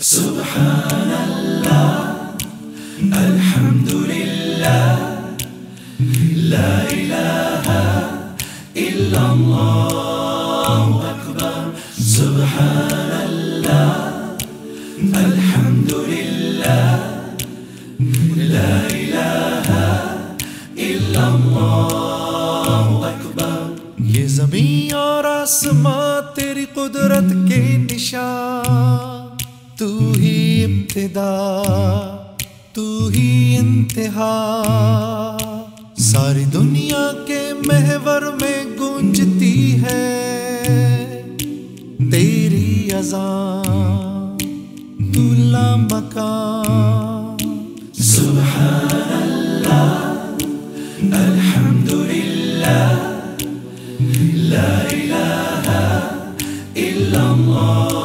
سبحان الله الحمد لله لا إله إلا الله أكبر سبحان الله الحمد لله لا إله إلا الله أكبر. یہ زمین اور آسماں تیری قدرت کے نشان تو ہی ابتدا، تو ہی انتہا۔ ساری دنیا کے محور میں گونجتی ہے تیری اذان، تو لامکان سبحان الحمد لا إله إلا الله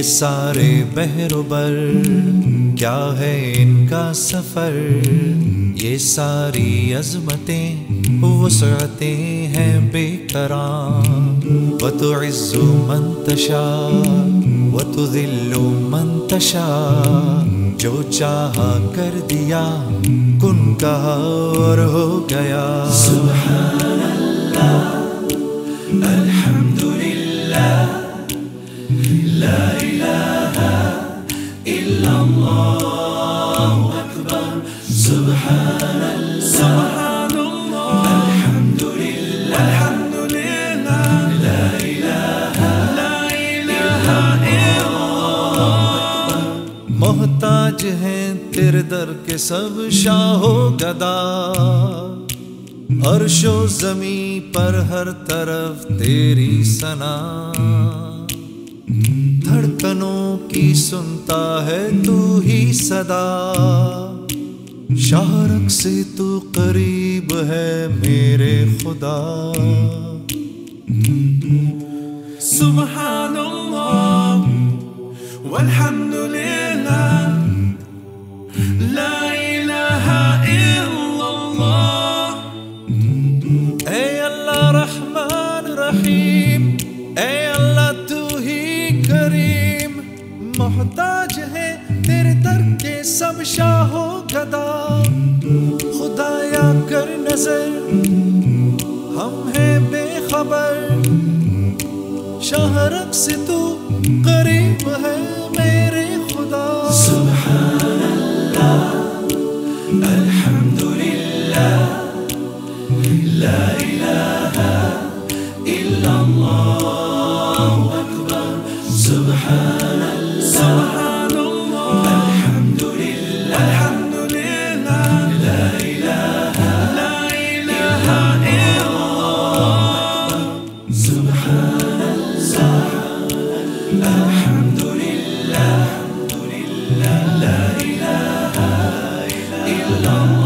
یہ سارے بحر و بر، کیا ہے ان کا سفر؟ یہ ساری عظمتیں وسعتیں ہیں بے کرام و تو عزو منتشا و تو دلو منتشا جو چاہا کر دیا کن کہا اور ہو گیا۔ سبحان إلا الله أكبر سبحان الله الحمد لله الحمد لله لا إله لا إله إلا محتاج ہیں تیرے در کے سب شاہ و گدا۔ عرش و زمیں پر ہر طرف تیری سنا دھڑکنوں کی سنتا ہے تو ہی صدا۔ شارک سے تو قریب ہے میرے خدا۔ سبحان اللہ والحمد للہ محتاج ہے تیرے در کے سب شاہ و گدا۔ خدایا کر نظر، ہم ہیں بے خبر۔ شاہ رق سے تو قریب ہے میرے خدا۔ سبحان الله الحمد لله لا إله إلا الله أكبر سبحان إلا